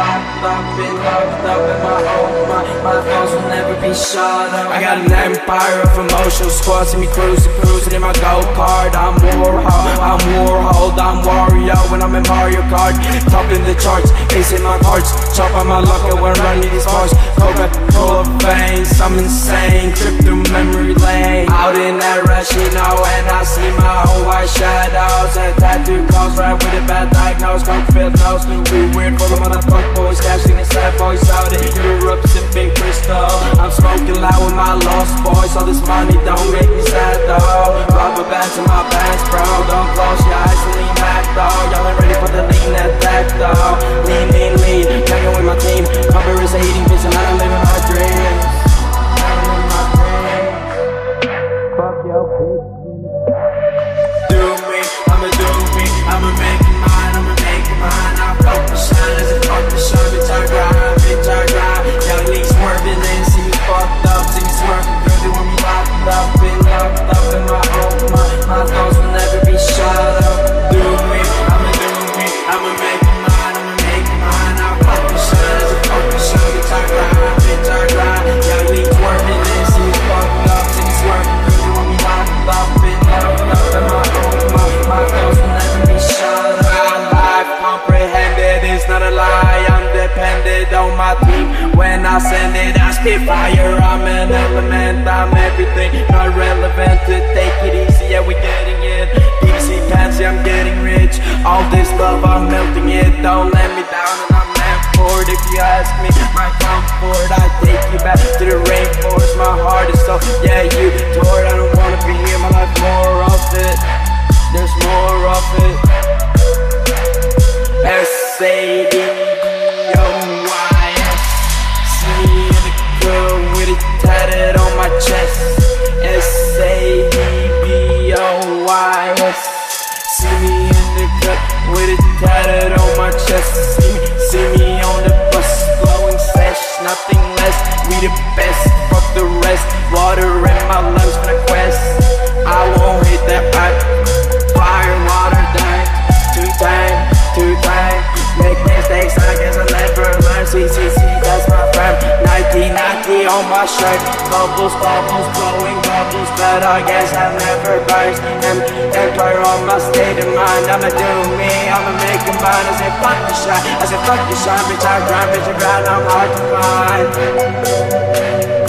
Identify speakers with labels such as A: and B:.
A: locked up, been locked up in my own mind. My thoughts will never be shut up. I got an empire of emotional squad, see me cruising, cruising in my go kart. I'm Warhol, I'm Warhol, I'm Wario when I'm in Mario Kart. Top in the charts, in my cards, chop on my luck when I running these bars. Coca Cola veins, I'm insane. Trip through memory lane. Out in you know, and I see my own white shadows and tattoo calls right with a bad diagnose. Coke filled nose, we weird for the motherfucker boys, cashing the sad boys out in Europe, sipping crystal. I'm smoking loud with my lost boys. All this money don't make me I send it, I spit fire. I'm an element, I'm everything. Not relevant to take it easy, yeah, we getting it. DC fancy, I'm getting rich. All this love, I'm melting it. Don't let me down, and I'm meant for it. If you ask me, my comfort, I take you back to the rainforest. On shirt Bubbles, bubbles, blowing bubbles But I guess I'll never burst Em- Empire on my state of mind I'ma do me, I'ma make a mine. I say fuck the shine, I say fuck the shine Bitch I grind, bitch I grind, I'm hard to find